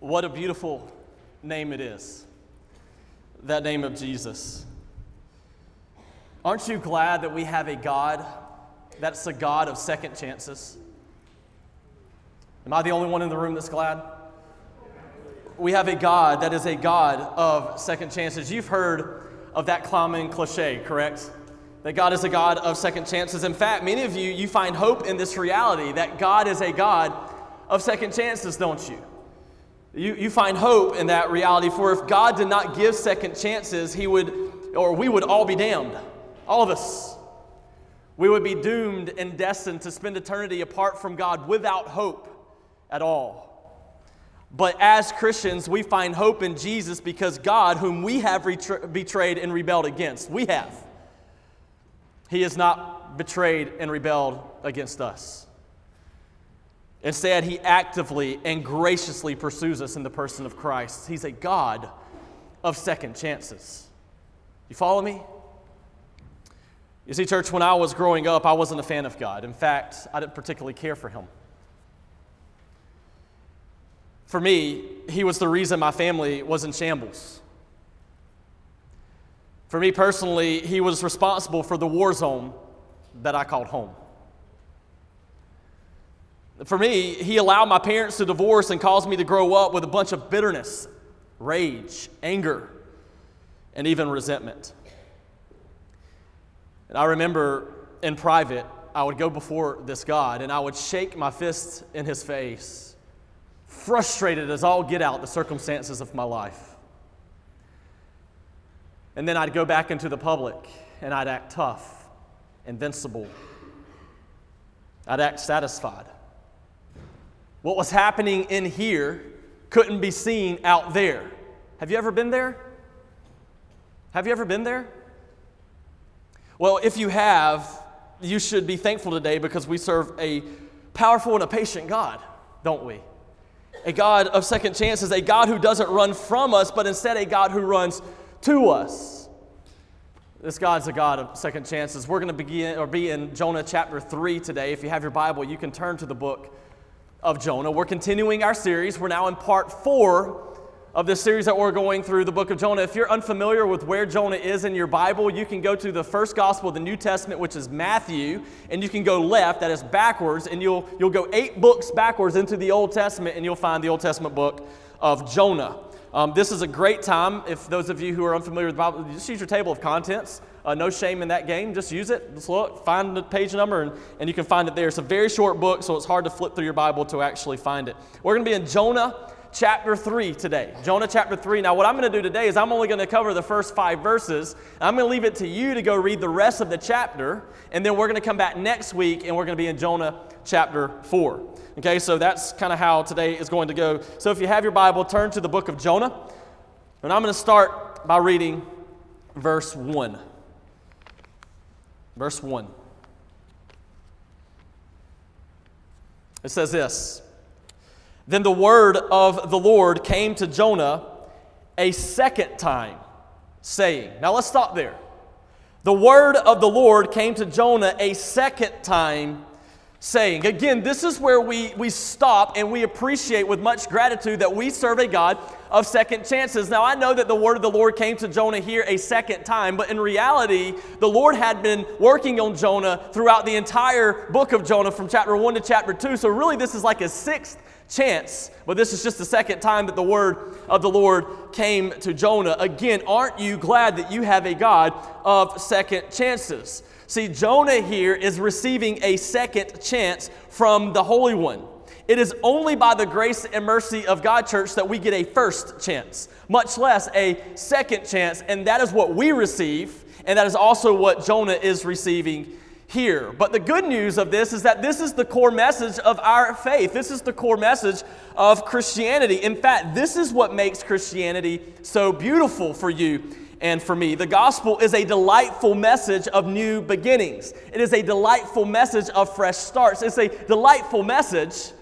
What a beautiful name it is. That name of Jesus. Aren't you glad that we have a God that's a God of second chances? Am I the only one in the room that's glad? We have a God that is a God of second chances. You've heard of that common cliche, correct? That God is a God of second chances. In fact, many of you, you find hope in this reality that God is a God of second chances, don't you? You, you find hope in that reality, for if God did not give second chances, He would, or we would all be damned. All of us. We would be doomed and destined to spend eternity apart from God without hope at all. But as Christians, we find hope in Jesus because God, whom we have retra- betrayed and rebelled against, we have. He has not betrayed and rebelled against us. Instead, He actively and graciously pursues us in the person of Christ. He's a God of second chances. You follow me? You see, church, when I was growing up, I wasn't a fan of God. In fact, I didn't particularly care for Him. For me, He was the reason my family was in shambles. For me personally, He was responsible for the war zone that I called home. For me, He allowed my parents to divorce and caused me to grow up with a bunch of bitterness, rage, anger, and even resentment. And I remember in private, I would go before this God and I would shake my fist in his face, frustrated as all get out the circumstances of my life. And then I'd go back into the public and I'd act tough, invincible. I'd act satisfied. What was happening in here couldn't be seen out there. Have you ever been there? Have you ever been there? Well, if you have, you should be thankful today because we serve a powerful and a patient God, don't we? A God of second chances, a God who doesn't run from us, but instead a God who runs to us. This God's a God of second chances. We're going to begin or be in Jonah chapter 3 today. If you have your Bible, you can turn to the book of Jonah. We're continuing our series. We're now in part 4 of this series that we're going through the book of Jonah. If you're unfamiliar with where Jonah is in your Bible, you can go to the first gospel of the New Testament, which is Matthew, and you can go left, that is backwards, and you'll, you'll go eight books backwards into the Old Testament, and you'll find the Old Testament book of Jonah. Um, this is a great time. If those of you who are unfamiliar with the Bible, just use your table of contents. Uh, no shame in that game. Just use it. Just look, find the page number, and, and you can find it there. It's a very short book, so it's hard to flip through your Bible to actually find it. We're going to be in Jonah chapter 3 today. Jonah chapter 3. Now, what I'm going to do today is I'm only going to cover the first five verses. I'm going to leave it to you to go read the rest of the chapter, and then we're going to come back next week and we're going to be in Jonah chapter 4. Okay, so that's kind of how today is going to go. So if you have your Bible, turn to the book of Jonah, and I'm going to start by reading verse 1. Verse 1. It says this. Then the word of the Lord came to Jonah a second time, saying, Now let's stop there. The word of the Lord came to Jonah a second time, saying, Again, this is where we, we stop and we appreciate with much gratitude that we serve a God of second chances. Now, I know that the word of the Lord came to Jonah here a second time, but in reality, the Lord had been working on Jonah throughout the entire book of Jonah from chapter 1 to chapter 2. So, really, this is like a sixth chance. But this is just the second time that the word of the Lord came to Jonah. Again, aren't you glad that you have a God of second chances? See, Jonah here is receiving a second chance from the Holy One. It is only by the grace and mercy of God, church, that we get a first chance, much less a second chance. And that is what we receive, and that is also what Jonah is receiving here. But the good news of this is that this is the core message of our faith. This is the core message of Christianity. In fact, this is what makes Christianity so beautiful for you and for me. The gospel is a delightful message of new beginnings, it is a delightful message of fresh starts, it's a delightful message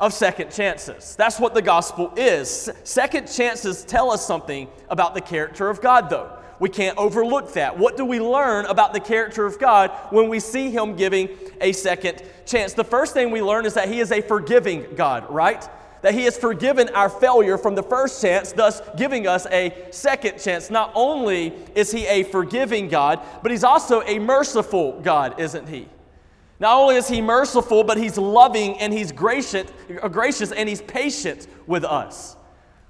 of second chances. That's what the gospel is. Second chances tell us something about the character of God, though. We can't overlook that. What do we learn about the character of God when we see Him giving a second chance? The first thing we learn is that He is a forgiving God, right? That He has forgiven our failure from the first chance, thus giving us a second chance. Not only is He a forgiving God, but He's also a merciful God, isn't He? Not only is He merciful, but He's loving and He's gracious, uh, gracious and He's patient with us.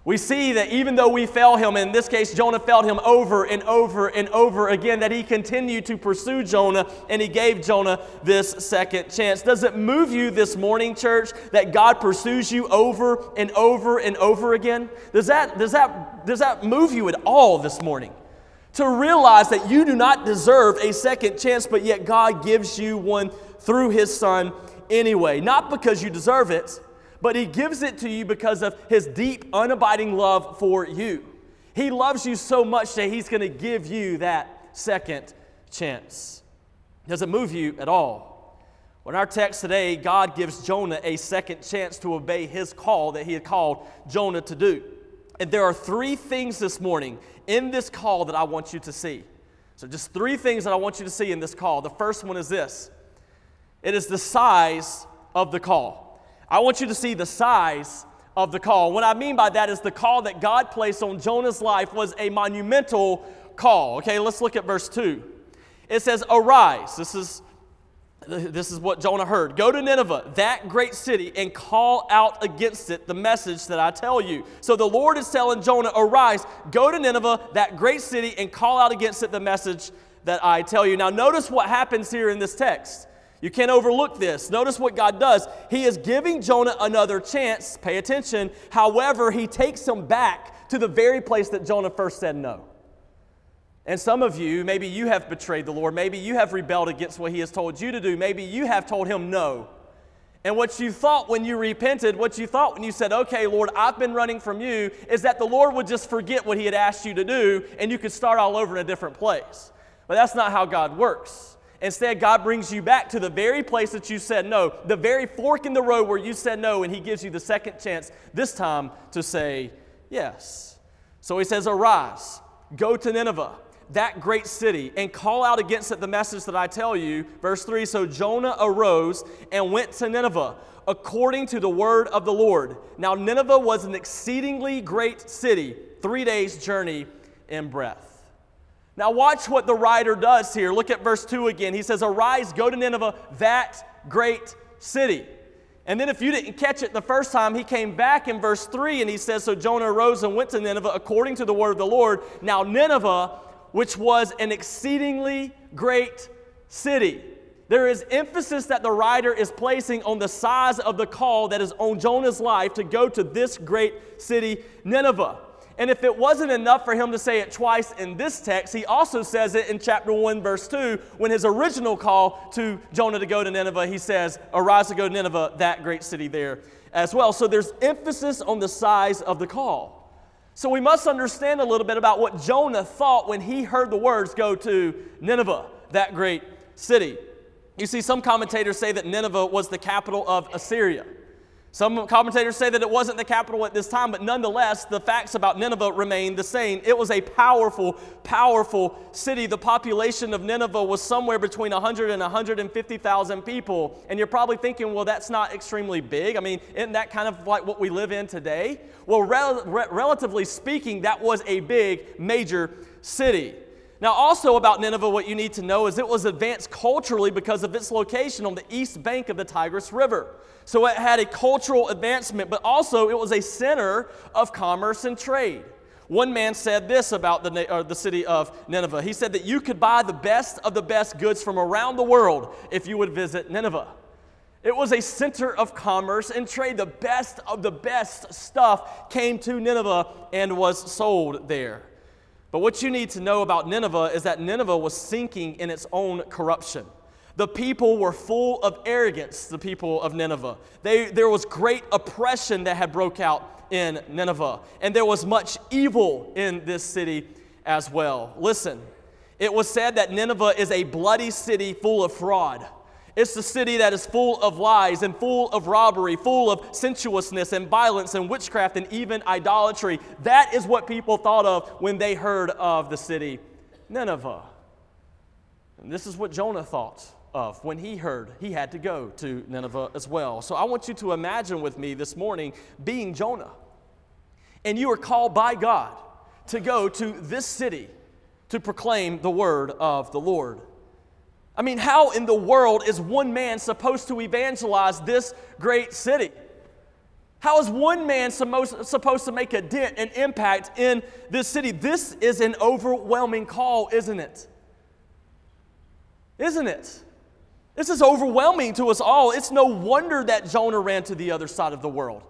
We see that even though we fail him, in this case, Jonah failed him over and over and over again, that he continued to pursue Jonah and he gave Jonah this second chance. Does it move you this morning, church, that God pursues you over and over and over again? Does that, does that, does that move you at all this morning? To realize that you do not deserve a second chance, but yet God gives you one through his son anyway. Not because you deserve it but He gives it to you because of His deep, unabiding love for you. He loves you so much that He's going to give you that second chance. Does it move you at all? Well, in our text today, God gives Jonah a second chance to obey his call that he had called Jonah to do. And there are three things this morning in this call that I want you to see. So, just three things that I want you to see in this call. The first one is this it is the size of the call. I want you to see the size of the call. What I mean by that is the call that God placed on Jonah's life was a monumental call. Okay, let's look at verse 2. It says, Arise. This is this is what Jonah heard. Go to Nineveh, that great city, and call out against it the message that I tell you. So the Lord is telling Jonah, Arise, go to Nineveh, that great city, and call out against it the message that I tell you. Now, notice what happens here in this text. You can't overlook this. Notice what God does. He is giving Jonah another chance. Pay attention. However, he takes him back to the very place that Jonah first said no. And some of you, maybe you have betrayed the Lord. Maybe you have rebelled against what He has told you to do. Maybe you have told Him no. And what you thought when you repented, what you thought when you said, Okay, Lord, I've been running from you, is that the Lord would just forget what He had asked you to do and you could start all over in a different place. But that's not how God works. Instead, God brings you back to the very place that you said no, the very fork in the road where you said no, and He gives you the second chance, this time to say yes. So He says, Arise, go to Nineveh, that great city, and call out against it the message that I tell you. Verse 3 So Jonah arose and went to Nineveh according to the word of the Lord. Now, Nineveh was an exceedingly great city, three days' journey in breadth. Now, watch what the writer does here. Look at verse 2 again. He says, Arise, go to Nineveh, that great city. And then, if you didn't catch it the first time, he came back in verse 3 and he says, So Jonah arose and went to Nineveh according to the word of the Lord. Now, Nineveh, which was an exceedingly great city. There is emphasis that the writer is placing on the size of the call that is on Jonah's life to go to this great city, Nineveh. And if it wasn't enough for him to say it twice in this text, he also says it in chapter 1, verse 2, when his original call to Jonah to go to Nineveh, he says, Arise to go to Nineveh, that great city there as well. So there's emphasis on the size of the call. So we must understand a little bit about what Jonah thought when he heard the words, Go to Nineveh, that great city. You see, some commentators say that Nineveh was the capital of Assyria. Some commentators say that it wasn't the capital at this time, but nonetheless, the facts about Nineveh remain the same. It was a powerful, powerful city. The population of Nineveh was somewhere between 100 and 150,000 people. And you're probably thinking, well, that's not extremely big. I mean, isn't that kind of like what we live in today? Well, re- relatively speaking, that was a big, major city. Now, also about Nineveh, what you need to know is it was advanced culturally because of its location on the east bank of the Tigris River. So it had a cultural advancement, but also it was a center of commerce and trade. One man said this about the, uh, the city of Nineveh. He said that you could buy the best of the best goods from around the world if you would visit Nineveh. It was a center of commerce and trade. The best of the best stuff came to Nineveh and was sold there. But what you need to know about Nineveh is that Nineveh was sinking in its own corruption. The people were full of arrogance, the people of Nineveh. They, there was great oppression that had broke out in Nineveh, and there was much evil in this city as well. Listen, it was said that Nineveh is a bloody city full of fraud. It's the city that is full of lies and full of robbery, full of sensuousness and violence and witchcraft and even idolatry. That is what people thought of when they heard of the city Nineveh. And this is what Jonah thought of when he heard he had to go to Nineveh as well. So I want you to imagine with me this morning being Jonah. And you are called by God to go to this city to proclaim the word of the Lord. I mean, how in the world is one man supposed to evangelize this great city? How is one man supposed to make a dent, an impact in this city? This is an overwhelming call, isn't it? Isn't it? This is overwhelming to us all. It's no wonder that Jonah ran to the other side of the world.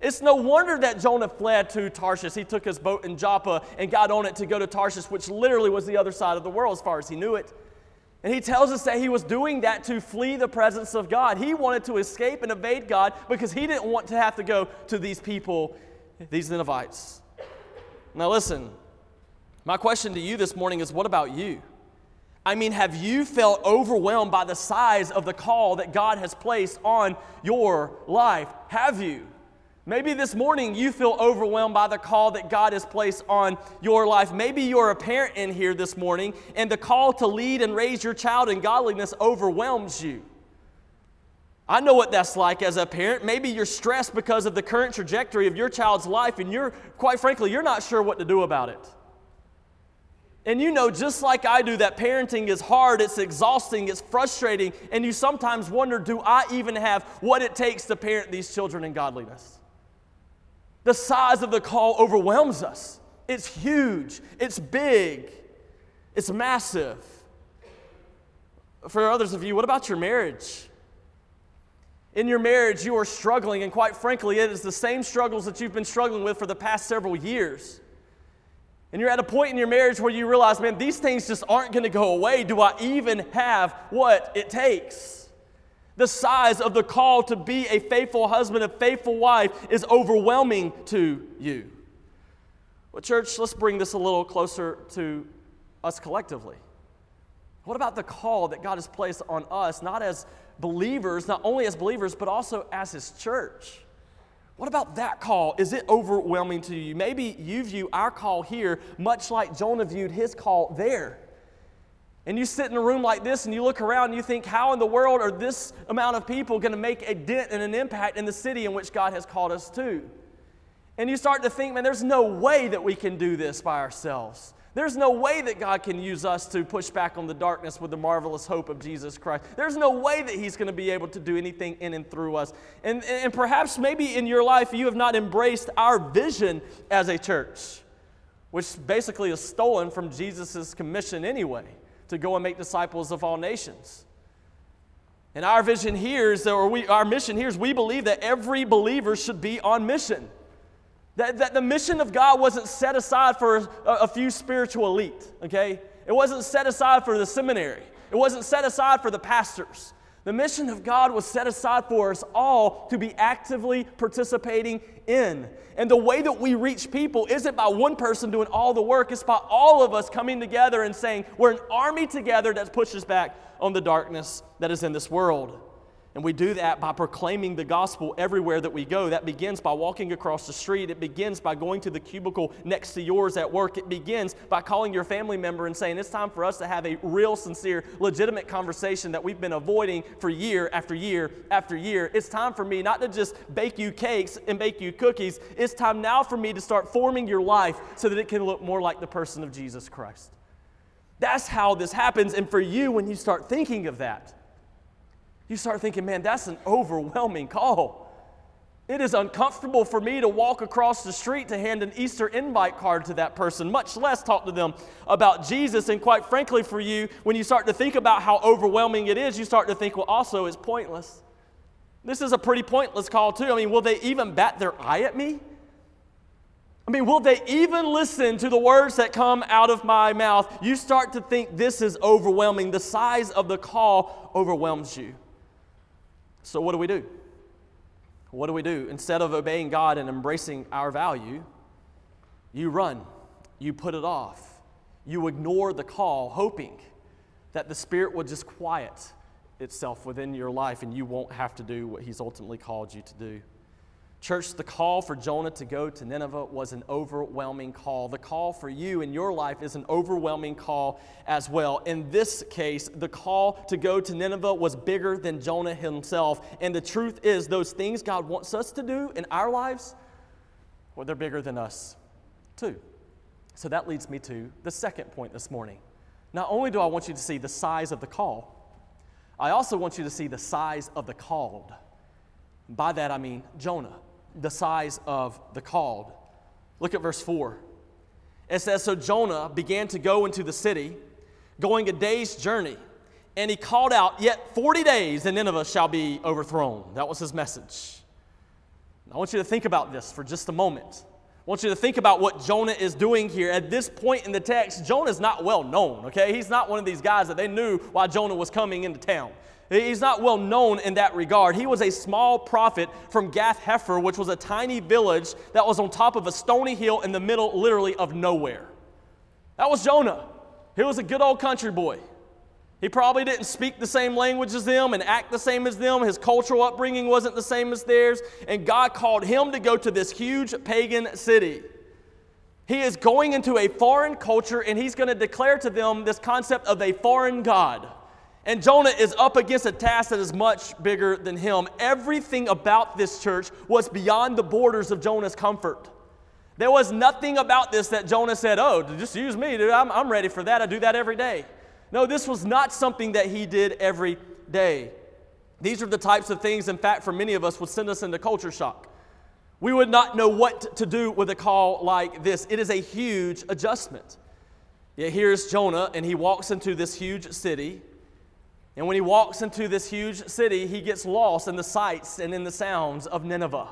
It's no wonder that Jonah fled to Tarshish. He took his boat in Joppa and got on it to go to Tarshish, which literally was the other side of the world as far as he knew it. And he tells us that he was doing that to flee the presence of God. He wanted to escape and evade God because he didn't want to have to go to these people, these Ninevites. Now, listen, my question to you this morning is what about you? I mean, have you felt overwhelmed by the size of the call that God has placed on your life? Have you? Maybe this morning you feel overwhelmed by the call that God has placed on your life. Maybe you're a parent in here this morning and the call to lead and raise your child in godliness overwhelms you. I know what that's like as a parent. Maybe you're stressed because of the current trajectory of your child's life and you're, quite frankly, you're not sure what to do about it. And you know, just like I do, that parenting is hard, it's exhausting, it's frustrating, and you sometimes wonder do I even have what it takes to parent these children in godliness? The size of the call overwhelms us. It's huge, it's big, it's massive. For others of you, what about your marriage? In your marriage, you are struggling, and quite frankly, it is the same struggles that you've been struggling with for the past several years. And you're at a point in your marriage where you realize, man, these things just aren't going to go away. Do I even have what it takes? The size of the call to be a faithful husband, a faithful wife is overwhelming to you. Well, church, let's bring this a little closer to us collectively. What about the call that God has placed on us, not as believers, not only as believers, but also as His church? What about that call? Is it overwhelming to you? Maybe you view our call here much like Jonah viewed his call there. And you sit in a room like this and you look around and you think, how in the world are this amount of people going to make a dent and an impact in the city in which God has called us to? And you start to think, man, there's no way that we can do this by ourselves. There's no way that God can use us to push back on the darkness with the marvelous hope of Jesus Christ. There's no way that He's going to be able to do anything in and through us. And, and perhaps maybe in your life you have not embraced our vision as a church, which basically is stolen from Jesus' commission anyway to go and make disciples of all nations. And our vision here is, or we, our mission here is we believe that every believer should be on mission. That, that the mission of God wasn't set aside for a, a few spiritual elite, okay? It wasn't set aside for the seminary. It wasn't set aside for the pastors. The mission of God was set aside for us all to be actively participating in. And the way that we reach people isn't by one person doing all the work, it's by all of us coming together and saying, We're an army together that pushes back on the darkness that is in this world. And we do that by proclaiming the gospel everywhere that we go. That begins by walking across the street. It begins by going to the cubicle next to yours at work. It begins by calling your family member and saying, It's time for us to have a real, sincere, legitimate conversation that we've been avoiding for year after year after year. It's time for me not to just bake you cakes and bake you cookies. It's time now for me to start forming your life so that it can look more like the person of Jesus Christ. That's how this happens. And for you, when you start thinking of that, you start thinking, man, that's an overwhelming call. It is uncomfortable for me to walk across the street to hand an Easter invite card to that person, much less talk to them about Jesus. And quite frankly, for you, when you start to think about how overwhelming it is, you start to think, well, also, it's pointless. This is a pretty pointless call, too. I mean, will they even bat their eye at me? I mean, will they even listen to the words that come out of my mouth? You start to think this is overwhelming. The size of the call overwhelms you. So, what do we do? What do we do? Instead of obeying God and embracing our value, you run, you put it off, you ignore the call, hoping that the Spirit will just quiet itself within your life and you won't have to do what He's ultimately called you to do. Church, the call for Jonah to go to Nineveh was an overwhelming call. The call for you in your life is an overwhelming call as well. In this case, the call to go to Nineveh was bigger than Jonah himself. And the truth is, those things God wants us to do in our lives, well, they're bigger than us, too. So that leads me to the second point this morning. Not only do I want you to see the size of the call, I also want you to see the size of the called. By that I mean Jonah the size of the called. Look at verse 4. It says So Jonah began to go into the city, going a day's journey, and he called out, Yet 40 days and Nineveh shall be overthrown. That was his message. I want you to think about this for just a moment. I want you to think about what Jonah is doing here. At this point in the text, Jonah is not well known, okay? He's not one of these guys that they knew why Jonah was coming into town. He's not well known in that regard. He was a small prophet from Gath Hepher, which was a tiny village that was on top of a stony hill in the middle, literally, of nowhere. That was Jonah. He was a good old country boy. He probably didn't speak the same language as them and act the same as them. His cultural upbringing wasn't the same as theirs. And God called him to go to this huge pagan city. He is going into a foreign culture and he's going to declare to them this concept of a foreign God. And Jonah is up against a task that is much bigger than him. Everything about this church was beyond the borders of Jonah's comfort. There was nothing about this that Jonah said, Oh, just use me, dude. I'm, I'm ready for that. I do that every day. No, this was not something that he did every day. These are the types of things, in fact, for many of us, would send us into culture shock. We would not know what to do with a call like this. It is a huge adjustment. Yet here's Jonah, and he walks into this huge city. And when he walks into this huge city, he gets lost in the sights and in the sounds of Nineveh.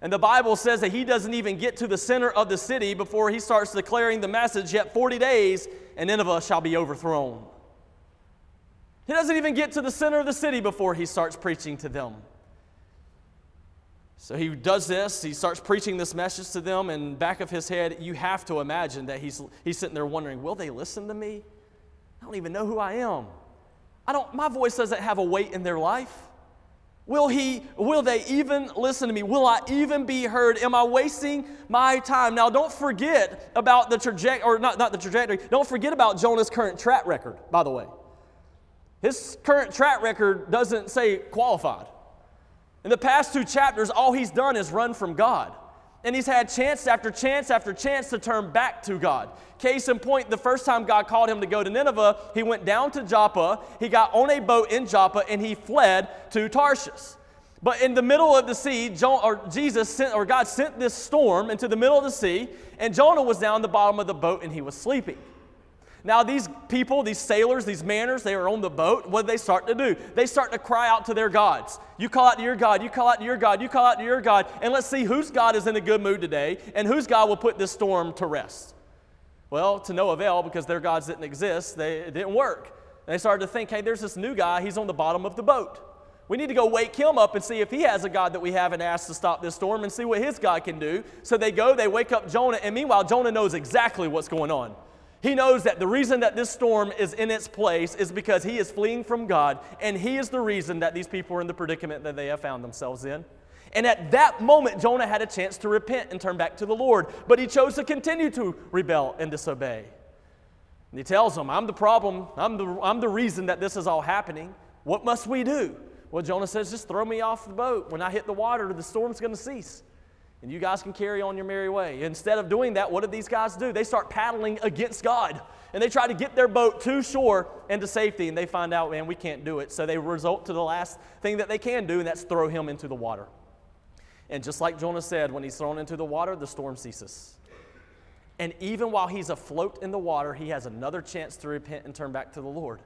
And the Bible says that he doesn't even get to the center of the city before he starts declaring the message, yet 40 days and Nineveh shall be overthrown. He doesn't even get to the center of the city before he starts preaching to them. So he does this, he starts preaching this message to them, and back of his head, you have to imagine that he's, he's sitting there wondering, will they listen to me? I don't even know who I am. I don't, my voice doesn't have a weight in their life. Will he, will they even listen to me? Will I even be heard? Am I wasting my time? Now don't forget about the trajectory, or not, not the trajectory, don't forget about Jonah's current track record, by the way. His current track record doesn't say qualified. In the past two chapters, all he's done is run from God. And he's had chance after chance after chance to turn back to God. Case in point, the first time God called him to go to Nineveh, he went down to Joppa, he got on a boat in Joppa, and he fled to Tarshish. But in the middle of the sea, or Jesus sent, or God sent this storm into the middle of the sea, and Jonah was down the bottom of the boat and he was sleeping. Now, these people, these sailors, these manners, they are on the boat. What do they start to do? They start to cry out to their gods. You call out to your God, you call out to your God, you call out to your God, and let's see whose God is in a good mood today and whose God will put this storm to rest. Well, to no avail because their gods didn't exist, they, it didn't work. And they started to think, hey, there's this new guy, he's on the bottom of the boat. We need to go wake him up and see if he has a God that we haven't asked to stop this storm and see what his God can do. So they go, they wake up Jonah, and meanwhile, Jonah knows exactly what's going on. He knows that the reason that this storm is in its place is because he is fleeing from God, and he is the reason that these people are in the predicament that they have found themselves in. And at that moment, Jonah had a chance to repent and turn back to the Lord, but he chose to continue to rebel and disobey. And he tells them, I'm the problem, I'm the, I'm the reason that this is all happening. What must we do? Well, Jonah says, just throw me off the boat. When I hit the water, the storm's going to cease and you guys can carry on your merry way. Instead of doing that, what did these guys do? They start paddling against God. And they try to get their boat to shore and to safety, and they find out, man, we can't do it. So they result to the last thing that they can do, and that's throw him into the water. And just like Jonah said, when he's thrown into the water, the storm ceases. And even while he's afloat in the water, he has another chance to repent and turn back to the Lord.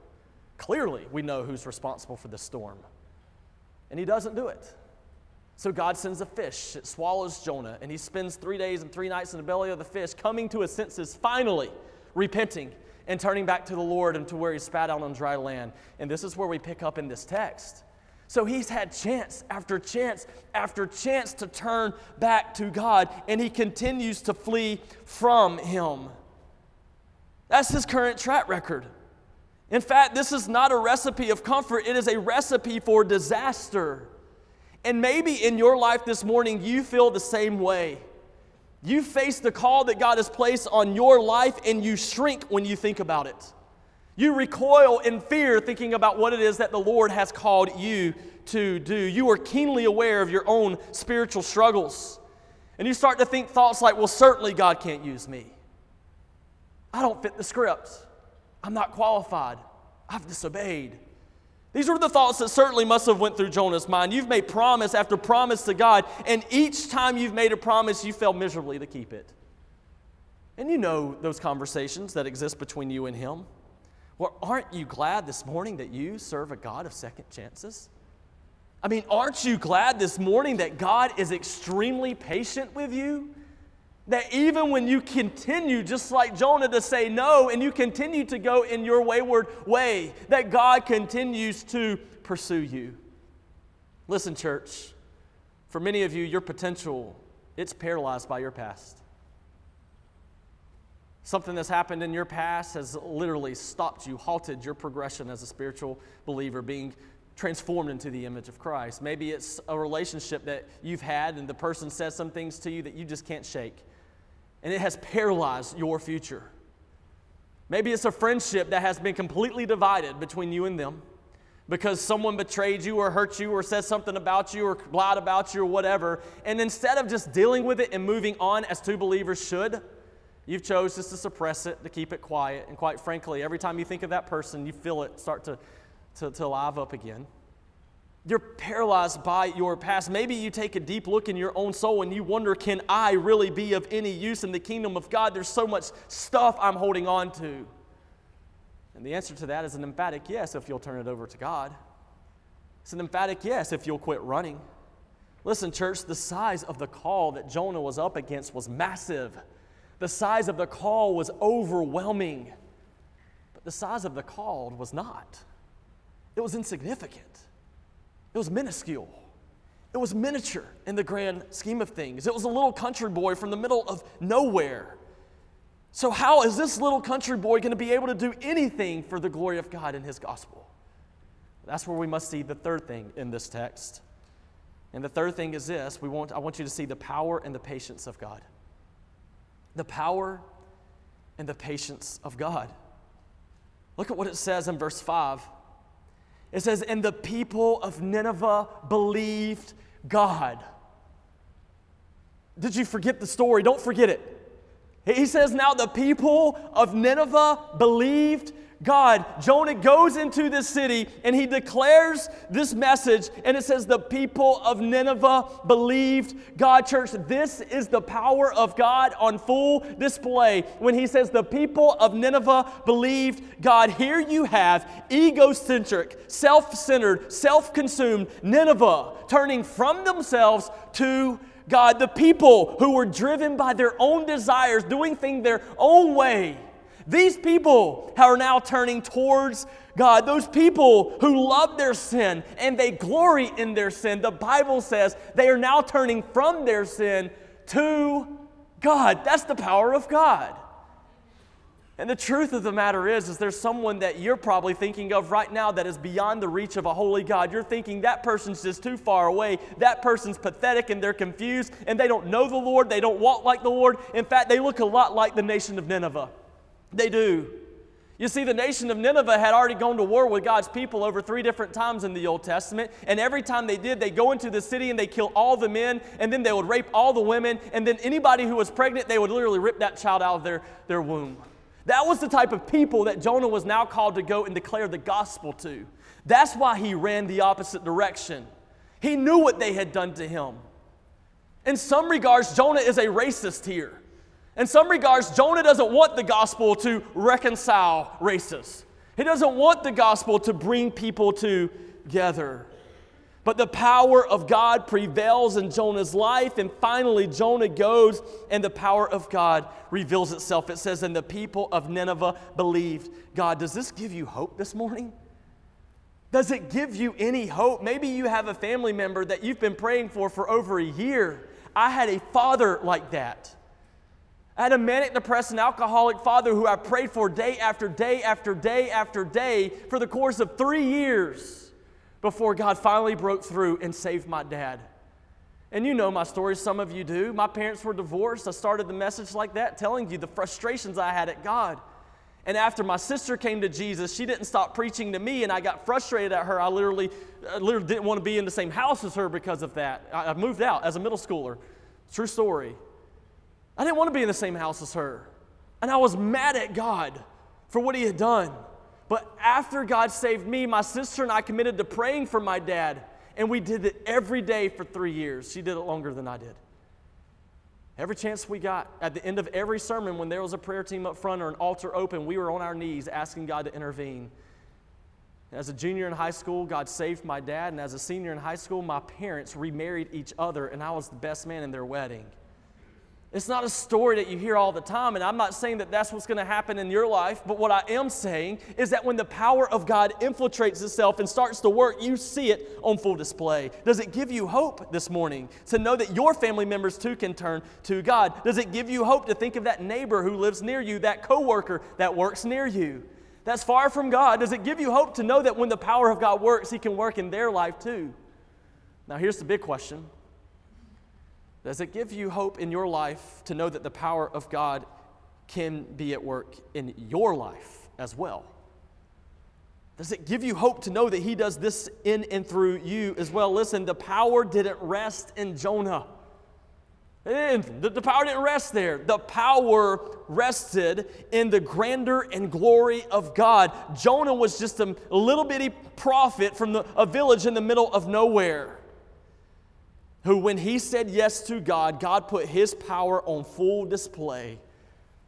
Clearly, we know who's responsible for the storm. And he doesn't do it. So God sends a fish. It swallows Jonah, and he spends three days and three nights in the belly of the fish, coming to his senses, finally repenting and turning back to the Lord and to where he spat out on dry land. And this is where we pick up in this text. So he's had chance after chance after chance to turn back to God, and he continues to flee from him. That's his current track record. In fact, this is not a recipe of comfort, it is a recipe for disaster. And maybe in your life this morning, you feel the same way. You face the call that God has placed on your life and you shrink when you think about it. You recoil in fear thinking about what it is that the Lord has called you to do. You are keenly aware of your own spiritual struggles. And you start to think thoughts like, well, certainly God can't use me. I don't fit the script. I'm not qualified. I've disobeyed. These were the thoughts that certainly must have went through Jonah's mind. You've made promise after promise to God, and each time you've made a promise, you failed miserably to keep it. And you know those conversations that exist between you and him. Well, aren't you glad this morning that you serve a God of second chances? I mean, aren't you glad this morning that God is extremely patient with you? That even when you continue, just like Jonah, to say no and you continue to go in your wayward way, that God continues to pursue you. Listen, church, for many of you, your potential, it's paralyzed by your past. Something that's happened in your past has literally stopped you, halted your progression as a spiritual believer, being transformed into the image of Christ. Maybe it's a relationship that you've had and the person says some things to you that you just can't shake and it has paralyzed your future. Maybe it's a friendship that has been completely divided between you and them because someone betrayed you or hurt you or said something about you or lied about you or whatever. And instead of just dealing with it and moving on as two believers should, you've chose just to suppress it, to keep it quiet. And quite frankly, every time you think of that person, you feel it start to, to, to live up again. You're paralyzed by your past. Maybe you take a deep look in your own soul and you wonder, can I really be of any use in the kingdom of God? There's so much stuff I'm holding on to. And the answer to that is an emphatic yes if you'll turn it over to God. It's an emphatic yes if you'll quit running. Listen, church, the size of the call that Jonah was up against was massive. The size of the call was overwhelming. But the size of the call was not, it was insignificant. It was minuscule. It was miniature in the grand scheme of things. It was a little country boy from the middle of nowhere. So, how is this little country boy going to be able to do anything for the glory of God in his gospel? That's where we must see the third thing in this text. And the third thing is this we want, I want you to see the power and the patience of God. The power and the patience of God. Look at what it says in verse 5. It says, And the people of Nineveh believed God. Did you forget the story? Don't forget it. He says, Now the people of Nineveh believed God. Jonah goes into this city and he declares this message, and it says, The people of Nineveh believed God. Church, this is the power of God on full display when he says, The people of Nineveh believed God. Here you have egocentric, self centered, self consumed Nineveh turning from themselves to God. The people who were driven by their own desires, doing things their own way these people are now turning towards God. Those people who love their sin and they glory in their sin, the Bible says they are now turning from their sin to God. That's the power of God. And the truth of the matter is, is there's someone that you're probably thinking of right now that is beyond the reach of a holy God. You're thinking that person's just too far away. That person's pathetic and they're confused and they don't know the Lord. They don't walk like the Lord. In fact, they look a lot like the nation of Nineveh. They do. You see, the nation of Nineveh had already gone to war with God's people over three different times in the Old Testament. And every time they did, they go into the city and they kill all the men, and then they would rape all the women, and then anybody who was pregnant, they would literally rip that child out of their, their womb. That was the type of people that Jonah was now called to go and declare the gospel to. That's why he ran the opposite direction. He knew what they had done to him. In some regards, Jonah is a racist here. In some regards, Jonah doesn't want the gospel to reconcile races. He doesn't want the gospel to bring people together. But the power of God prevails in Jonah's life, and finally, Jonah goes, and the power of God reveals itself. It says, And the people of Nineveh believed God. Does this give you hope this morning? Does it give you any hope? Maybe you have a family member that you've been praying for for over a year. I had a father like that. I had a manic depressed and alcoholic father who I prayed for day after day after day after day for the course of three years. before God finally broke through and saved my dad. And you know my story, some of you do. My parents were divorced. I started the message like that, telling you the frustrations I had at God. And after my sister came to Jesus, she didn't stop preaching to me, and I got frustrated at her. I literally, I literally didn't want to be in the same house as her because of that. I moved out as a middle schooler. True story. I didn't want to be in the same house as her. And I was mad at God for what He had done. But after God saved me, my sister and I committed to praying for my dad, and we did it every day for three years. She did it longer than I did. Every chance we got, at the end of every sermon, when there was a prayer team up front or an altar open, we were on our knees asking God to intervene. As a junior in high school, God saved my dad, and as a senior in high school, my parents remarried each other, and I was the best man in their wedding. It's not a story that you hear all the time, and I'm not saying that that's what's going to happen in your life, but what I am saying is that when the power of God infiltrates itself and starts to work, you see it on full display. Does it give you hope this morning to know that your family members too can turn to God? Does it give you hope to think of that neighbor who lives near you, that coworker that works near you? That's far from God. Does it give you hope to know that when the power of God works, He can work in their life too? Now, here's the big question does it give you hope in your life to know that the power of God can be at work in your life as well? Does it give you hope to know that He does this in and through you as well? Listen, the power didn't rest in Jonah. The, power didn't rest there. The power rested in the grandeur and glory of God. Jonah was just a little bitty prophet from the, a village in the middle of nowhere who, when he said yes to God, God put his power on full display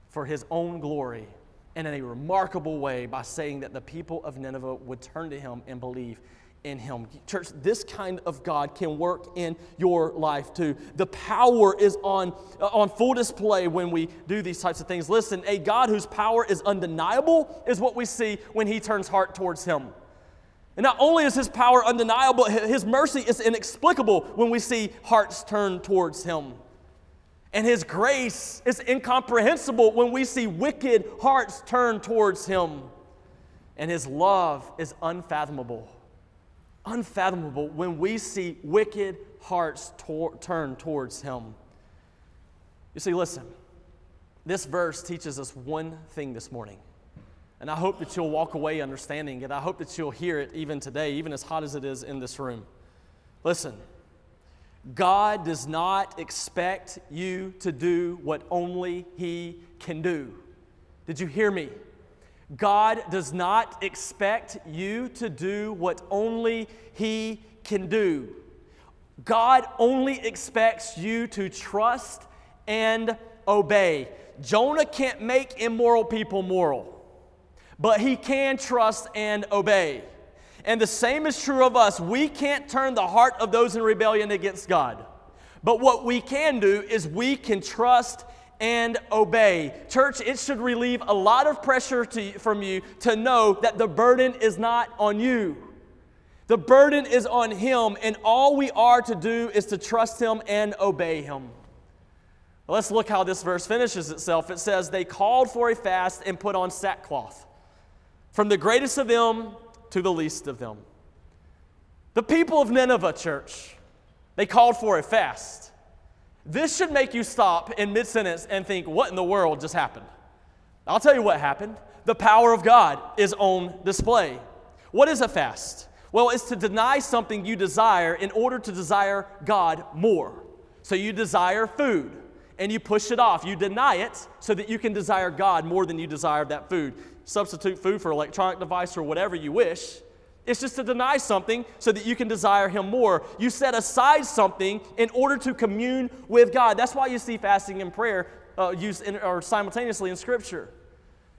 for his own glory and in a remarkable way by saying that the people of Nineveh would turn to him and believe in him. Church, this kind of God can work in your life too. The power is on, uh, on full display when we do these types of things. Listen, a God whose power is undeniable is what we see when he turns heart towards him. And not only is his power undeniable, his mercy is inexplicable when we see hearts turn towards him. And his grace is incomprehensible when we see wicked hearts turn towards him. And his love is unfathomable. Unfathomable when we see wicked hearts tor- turn towards him. You see, listen, this verse teaches us one thing this morning and I hope that you'll walk away understanding it. I hope that you'll hear it even today, even as hot as it is in this room. Listen, God does not expect you to do what only He can do. Did you hear me? God does not expect you to do what only He can do. God only expects you to trust and obey. Jonah can't make immoral people moral but he can trust and obey. And the same is true of us. We can't turn the heart of those in rebellion against God. But what we can do is we can trust and obey. Church, it should relieve a lot of pressure to, from you to know that the burden is not on you. The burden is on Him, and all we are to do is to trust Him and obey Him. let's look how this verse finishes itself. It says, They called for a fast and put on sackcloth from the greatest of them to the least of them. The people of Nineveh, church, they called for a fast. This should make you stop in mid sentence and think, what in the world just happened? I'll tell you what happened. The power of God is on display. What is a fast? Well, it's to deny something you desire in order to desire God more. So you desire food and you push it off. You deny it so that you can desire God more than you desire that food substitute food for electronic device or whatever you wish. It's just to deny something so that you can desire Him more. You set aside something in order to commune with God. That's why you see fasting and prayer uh, used in, or simultaneously in Scripture.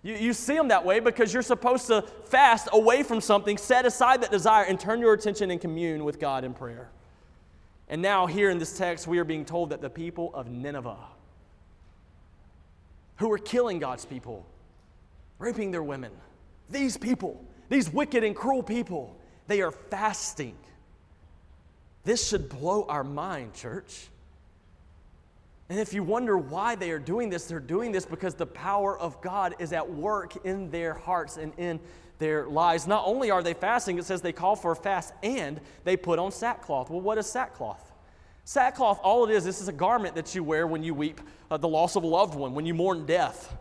You, you see them that way because you're supposed to fast away from something, set aside that desire, and turn your attention and commune with God in prayer. And now, here in this text, we are being told that the people of Nineveh, who were killing God's people, raping their women. These people, these wicked and cruel people, they are fasting. This should blow our mind, church. And if you wonder why they are doing this, they're doing this because the power of God is at work in their hearts and in their lives. Not only are they fasting, it says they call for a fast and they put on sackcloth. Well, what is sackcloth? Sackcloth, all it is, this is a garment that you wear when you weep uh, the loss of a loved one, when you mourn death.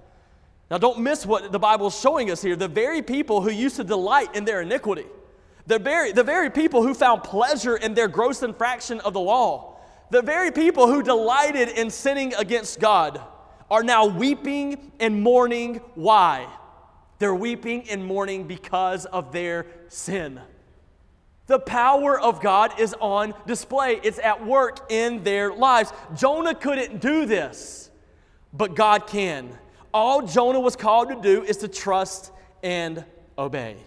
Now, don't miss what the Bible is showing us here. The very people who used to delight in their iniquity, the very, the very people who found pleasure in their gross infraction of the law, the very people who delighted in sinning against God are now weeping and mourning. Why? They're weeping and mourning because of their sin. The power of God is on display, it's at work in their lives. Jonah couldn't do this, but God can. All Jonah was called to do is to trust and obey.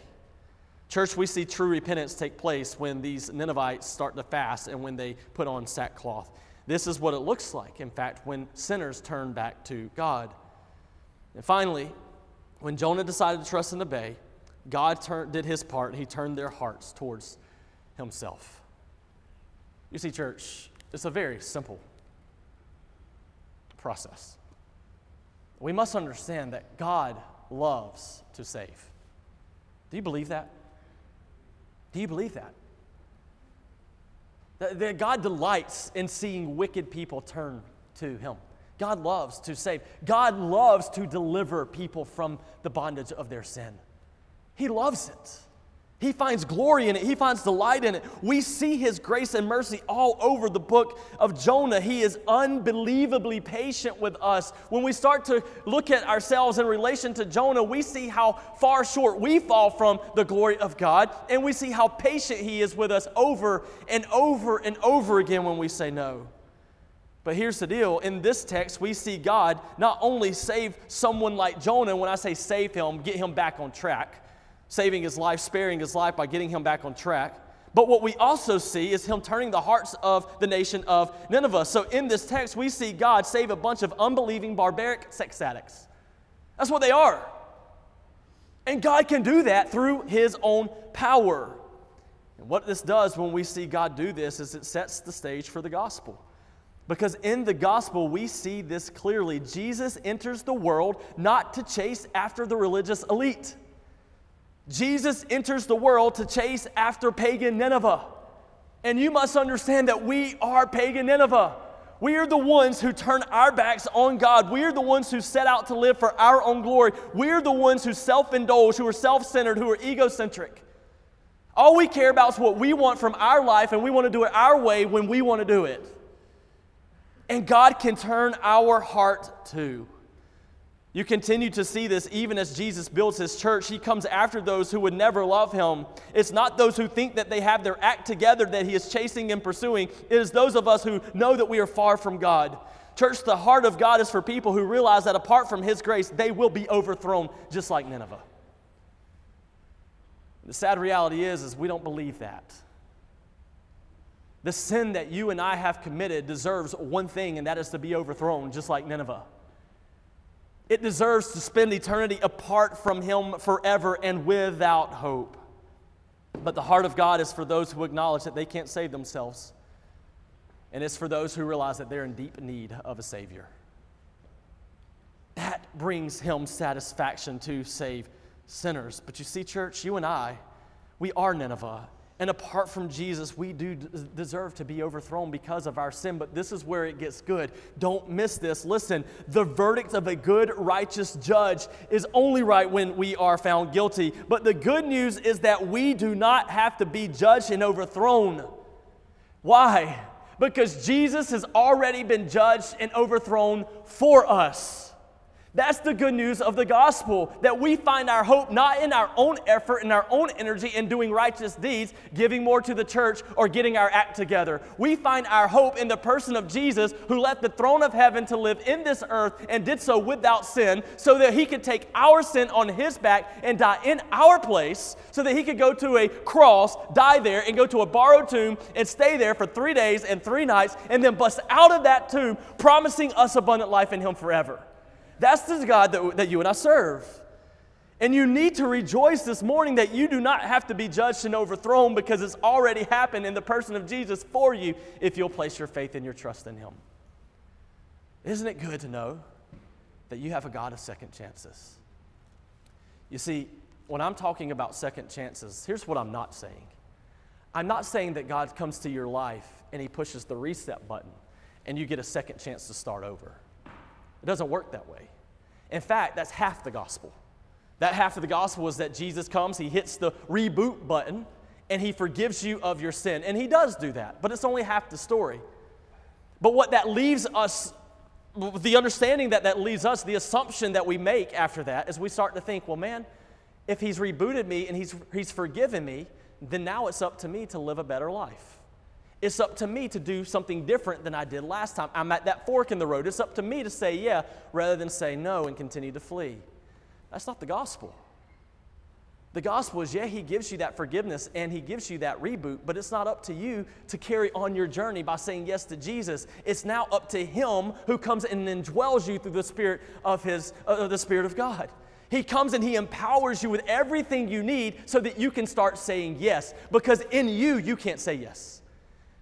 Church, we see true repentance take place when these Ninevites start to fast and when they put on sackcloth. This is what it looks like, in fact, when sinners turn back to God. And finally, when Jonah decided to trust and obey, God did his part and he turned their hearts towards himself. You see, church, it's a very simple process. We must understand that God loves to save. Do you believe that? Do you believe that? That, that God delights in seeing wicked people turn to Him. God loves to save. God loves to deliver people from the bondage of their sin. He loves it. He finds glory in it. He finds delight in it. We see His grace and mercy all over the book of Jonah. He is unbelievably patient with us. When we start to look at ourselves in relation to Jonah, we see how far short we fall from the glory of God, and we see how patient He is with us over and over and over again when we say no. But here's the deal in this text, we see God not only save someone like Jonah, when I say save him, get him back on track saving his life, sparing his life by getting him back on track. But what we also see is him turning the hearts of the nation of Nineveh. So in this text, we see God save a bunch of unbelieving, barbaric sex addicts. That's what they are. And God can do that through his own power. And what this does when we see God do this is it sets the stage for the gospel. Because in the gospel, we see this clearly. Jesus enters the world not to chase after the religious elite. Jesus enters the world to chase after pagan Nineveh. And you must understand that we are pagan Nineveh. We are the ones who turn our backs on God. We are the ones who set out to live for our own glory. We are the ones who self indulge, who are self centered, who are egocentric. All we care about is what we want from our life, and we want to do it our way when we want to do it. And God can turn our heart too. You continue to see this even as Jesus builds his church. He comes after those who would never love him. It's not those who think that they have their act together that he is chasing and pursuing. It is those of us who know that we are far from God. Church, the heart of God is for people who realize that apart from his grace, they will be overthrown just like Nineveh. The sad reality is is we don't believe that. The sin that you and I have committed deserves one thing and that is to be overthrown just like Nineveh. It deserves to spend eternity apart from Him forever and without hope. But the heart of God is for those who acknowledge that they can't save themselves, and it's for those who realize that they're in deep need of a Savior. That brings Him satisfaction to save sinners. But you see, church, you and I, we are Nineveh. And apart from Jesus, we do deserve to be overthrown because of our sin. But this is where it gets good. Don't miss this. Listen, the verdict of a good, righteous judge is only right when we are found guilty. But the good news is that we do not have to be judged and overthrown. Why? Because Jesus has already been judged and overthrown for us. That's the good news of the gospel that we find our hope not in our own effort and our own energy in doing righteous deeds, giving more to the church, or getting our act together. We find our hope in the person of Jesus who left the throne of heaven to live in this earth and did so without sin so that he could take our sin on his back and die in our place so that he could go to a cross, die there, and go to a borrowed tomb and stay there for three days and three nights and then bust out of that tomb, promising us abundant life in him forever. That's the God that, that you and I serve. And you need to rejoice this morning that you do not have to be judged and overthrown because it's already happened in the person of Jesus for you if you'll place your faith and your trust in Him. Isn't it good to know that you have a God of second chances? You see, when I'm talking about second chances, here's what I'm not saying. I'm not saying that God comes to your life and he pushes the reset button and you get a second chance to start over. It doesn't work that way. In fact, that's half the gospel. That half of the gospel is that Jesus comes, he hits the reboot button, and he forgives you of your sin. And he does do that, but it's only half the story. But what that leaves us, the understanding that that leaves us, the assumption that we make after that is we start to think, well, man, if he's rebooted me and he's, he's forgiven me, then now it's up to me to live a better life. It's up to me to do something different than I did last time. I'm at that fork in the road. It's up to me to say yeah rather than say no and continue to flee. That's not the gospel. The gospel is, yeah, he gives you that forgiveness and he gives you that reboot, but it's not up to you to carry on your journey by saying yes to Jesus. It's now up to him who comes and indwells you through the spirit of his uh, the spirit of God. He comes and he empowers you with everything you need so that you can start saying yes because in you you can't say yes.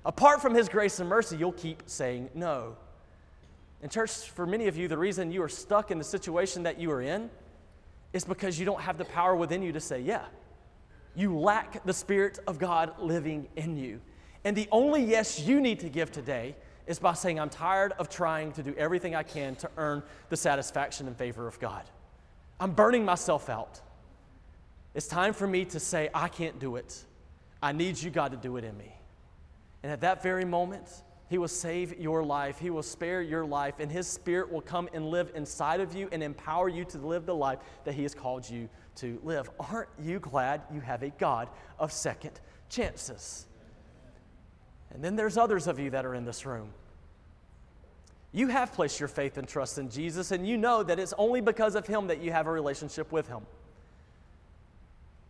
Apart from his grace and mercy, you'll keep saying no. And church, for many of you, the reason you are stuck in the situation that you are in is because you don't have the power within you to say, yeah. You lack the Spirit of God living in you. And the only yes you need to give today is by saying, I'm tired of trying to do everything I can to earn the satisfaction and favor of God. I'm burning myself out. It's time for me to say, I can't do it. I need you, God, to do it in me. And at that very moment, he will save your life. He will spare your life, and His Spirit will come and live inside of you and empower you to live the life that He has called you to live. Aren't you glad you have a God of second chances? And then there's others of you that are in this room. You have placed your faith and trust in Jesus, and you know that it's only because of Him that you have a relationship with Him.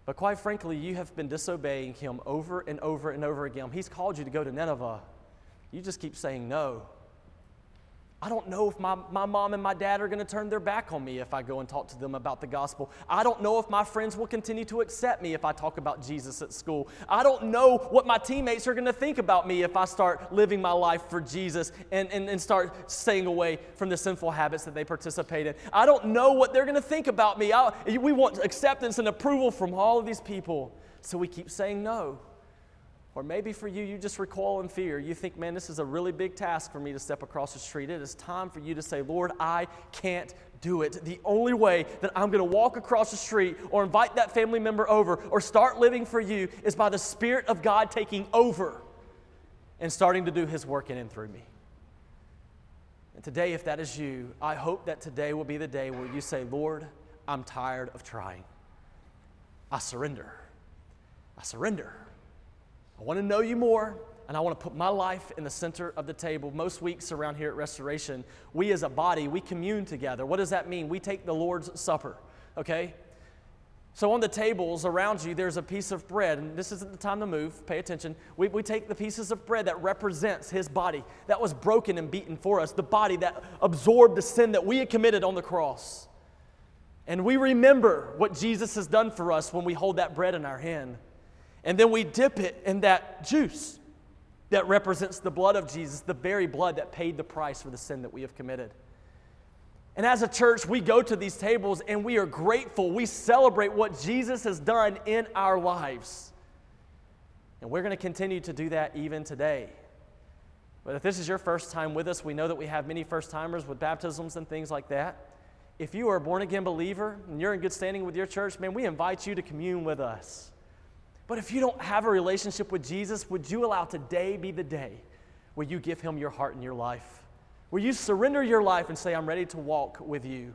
But quite frankly, you have been disobeying Him over and over and over again. He's called you to go to Nineveh you just keep saying no. I don't know if my, my mom and my dad are going to turn their back on me if I go and talk to them about the gospel. I don't know if my friends will continue to accept me if I talk about Jesus at school. I don't know what my teammates are going to think about me if I start living my life for Jesus and, and, and start staying away from the sinful habits that they participate in. I don't know what they're going to think about me. I, we want acceptance and approval from all of these people, so we keep saying no. Or maybe for you, you just recoil in fear. You think, man, this is a really big task for me to step across the street. It is time for you to say, Lord, I can't do it. The only way that I'm going to walk across the street or invite that family member over or start living for you is by the Spirit of God taking over and starting to do His work in and through me. And today, if that is you, I hope that today will be the day where you say, Lord, I'm tired of trying. I surrender. I surrender. I want to know you more, and I want to put my life in the center of the table. Most weeks around here at Restoration, we as a body, we commune together. What does that mean? We take the Lord's Supper, okay? So on the tables around you, there's a piece of bread, and this isn't the time to move, pay attention. We, we take the pieces of bread that represents his body that was broken and beaten for us, the body that absorbed the sin that we had committed on the cross. And we remember what Jesus has done for us when we hold that bread in our hand. And then we dip it in that juice that represents the blood of Jesus, the very blood that paid the price for the sin that we have committed. And as a church, we go to these tables and we are grateful. We celebrate what Jesus has done in our lives. And we're going to continue to do that even today. But if this is your first time with us, we know that we have many first timers with baptisms and things like that. If you are a born again believer and you're in good standing with your church, man, we invite you to commune with us. But if you don't have a relationship with Jesus, would you allow today be the day where you give him your heart and your life? Where you surrender your life and say, I'm ready to walk with you?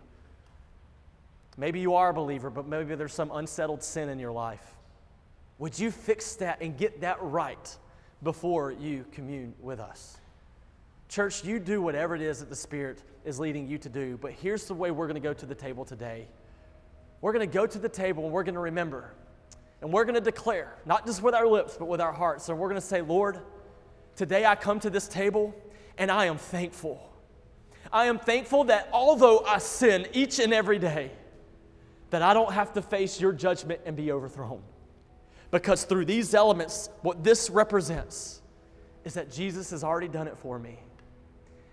Maybe you are a believer, but maybe there's some unsettled sin in your life. Would you fix that and get that right before you commune with us? Church, you do whatever it is that the Spirit is leading you to do, but here's the way we're going to go to the table today. We're going to go to the table and we're going to remember and we're going to declare, not just with our lips, but with our hearts. And we're going to say, Lord, today I come to this table and I am thankful. I am thankful that although I sin each and every day, that I don't have to face your judgment and be overthrown. Because through these elements, what this represents is that Jesus has already done it for me.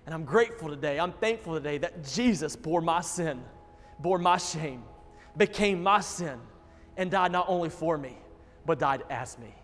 And I'm grateful today, I'm thankful today that Jesus bore my sin, bore my shame, became my sin, and died not only for me, but died as me.